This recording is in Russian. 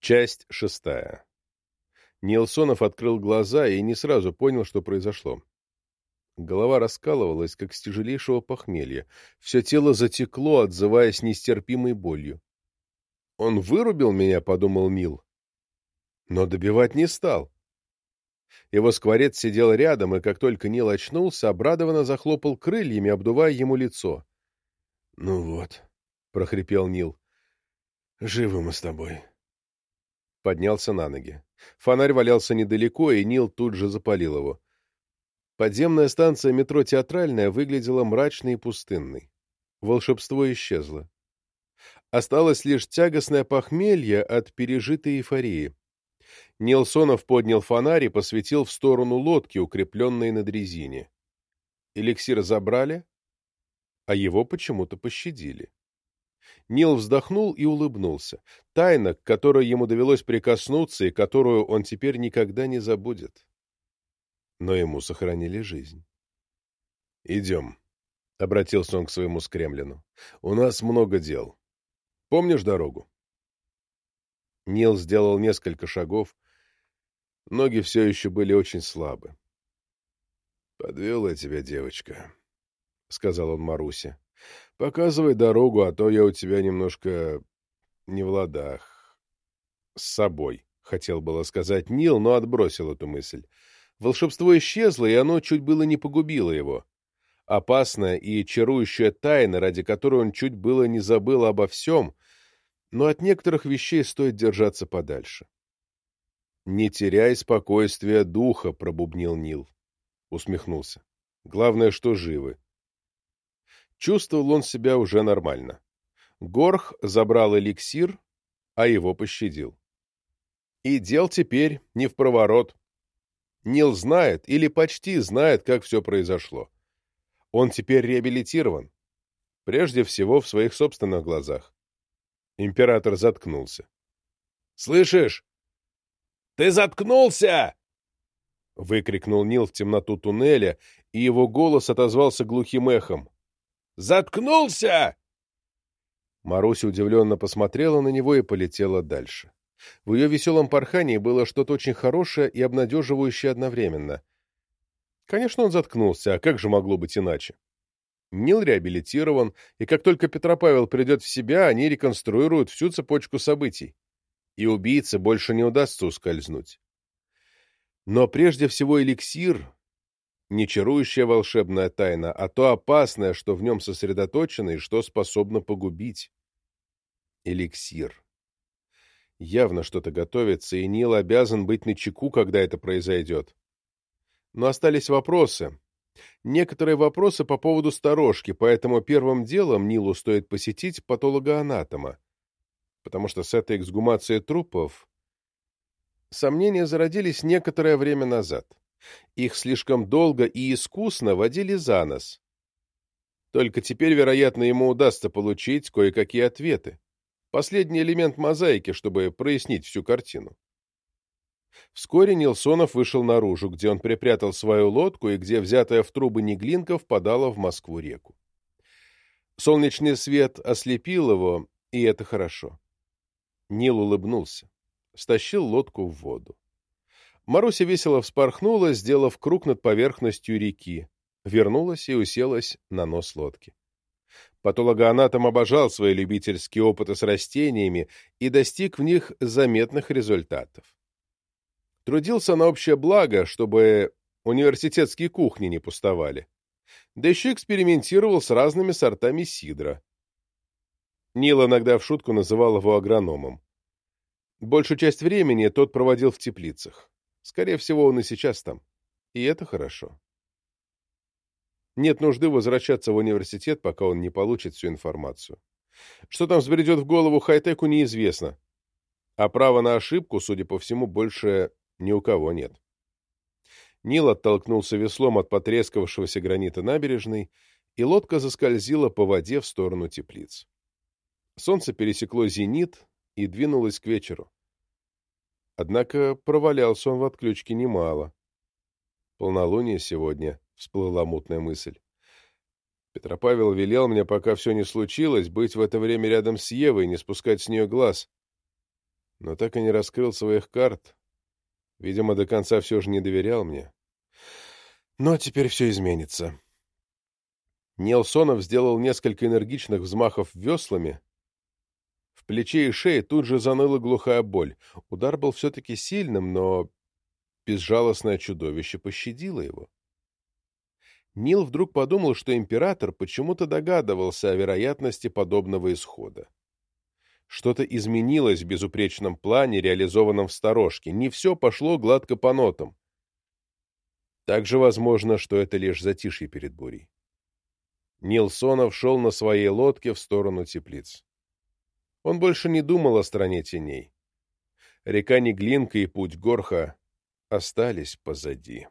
Часть шестая. Нилсонов открыл глаза и не сразу понял, что произошло. Голова раскалывалась, как с тяжелейшего похмелья. Все тело затекло, отзываясь нестерпимой болью. «Он вырубил меня», — подумал Нил. Но добивать не стал. Его скворец сидел рядом, и как только Нил очнулся, обрадованно захлопал крыльями, обдувая ему лицо. — Ну вот, — прохрипел Нил, — живы мы с тобой. Поднялся на ноги. Фонарь валялся недалеко, и Нил тут же запалил его. Подземная станция метро «Театральная» выглядела мрачной и пустынной. Волшебство исчезло. Осталось лишь тягостное похмелье от пережитой эйфории. Нилсонов поднял фонарь и посветил в сторону лодки, укрепленной на дрезине. Эликсир забрали, а его почему-то пощадили. Нил вздохнул и улыбнулся. Тайна, к которой ему довелось прикоснуться и которую он теперь никогда не забудет. Но ему сохранили жизнь. «Идем», — обратился он к своему скремлину. «У нас много дел. Помнишь дорогу?» Нил сделал несколько шагов. Ноги все еще были очень слабы. «Подвела тебя девочка», — сказал он Марусе. Показывай дорогу, а то я у тебя немножко не в ладах. С собой, хотел было сказать Нил, но отбросил эту мысль. Волшебство исчезло, и оно чуть было не погубило его. Опасная и чарующая тайна, ради которой он чуть было не забыл обо всем, но от некоторых вещей стоит держаться подальше. «Не теряй спокойствия духа», — пробубнил Нил. Усмехнулся. «Главное, что живы. Чувствовал он себя уже нормально. Горх забрал эликсир, а его пощадил. И дел теперь не в проворот. Нил знает или почти знает, как все произошло. Он теперь реабилитирован. Прежде всего в своих собственных глазах. Император заткнулся. «Слышишь? Ты заткнулся!» Выкрикнул Нил в темноту туннеля, и его голос отозвался глухим эхом. Заткнулся!» Маруся удивленно посмотрела на него и полетела дальше. В ее веселом порхании было что-то очень хорошее и обнадеживающее одновременно. Конечно, он заткнулся, а как же могло быть иначе? Нил реабилитирован, и как только Петропавел придет в себя, они реконструируют всю цепочку событий. И убийце больше не удастся ускользнуть. Но прежде всего эликсир не чарующая волшебная тайна, а то опасное, что в нем сосредоточено и что способно погубить. Эликсир. Явно что-то готовится, и Нил обязан быть начеку, когда это произойдет. Но остались вопросы. Некоторые вопросы по поводу сторожки, поэтому первым делом Нилу стоит посетить патологоанатома, потому что с этой эксгумацией трупов сомнения зародились некоторое время назад. Их слишком долго и искусно водили за нос. Только теперь, вероятно, ему удастся получить кое-какие ответы. Последний элемент мозаики, чтобы прояснить всю картину. Вскоре Нилсонов вышел наружу, где он припрятал свою лодку и где взятая в трубы Неглинка впадала в Москву-реку. Солнечный свет ослепил его, и это хорошо. Нил улыбнулся, стащил лодку в воду. Маруся весело вспорхнула, сделав круг над поверхностью реки, вернулась и уселась на нос лодки. Патологоанатом обожал свои любительские опыты с растениями и достиг в них заметных результатов. Трудился на общее благо, чтобы университетские кухни не пустовали. Да еще экспериментировал с разными сортами сидра. Нил иногда в шутку называл его агрономом. Большую часть времени тот проводил в теплицах. Скорее всего, он и сейчас там. И это хорошо. Нет нужды возвращаться в университет, пока он не получит всю информацию. Что там взбредет в голову хай-теку, неизвестно. А права на ошибку, судя по всему, больше ни у кого нет. Нил оттолкнулся веслом от потрескавшегося гранита набережной, и лодка заскользила по воде в сторону теплиц. Солнце пересекло зенит и двинулось к вечеру. Однако провалялся он в отключке немало. Полнолуние сегодня, — всплыла мутная мысль. Петропавел велел мне, пока все не случилось, быть в это время рядом с Евой и не спускать с нее глаз. но так и не раскрыл своих карт. Видимо, до конца все же не доверял мне. Но теперь все изменится. Нилсонов сделал несколько энергичных взмахов веслами. Плече и шее тут же заныла глухая боль. Удар был все-таки сильным, но безжалостное чудовище пощадило его. Нил вдруг подумал, что император почему-то догадывался о вероятности подобного исхода. Что-то изменилось в безупречном плане, реализованном в сторожке. Не все пошло гладко по нотам. Также возможно, что это лишь затишье перед бурей. Нилсонов шел на своей лодке в сторону теплиц. Он больше не думал о стране теней. Река Неглинка и путь Горха остались позади.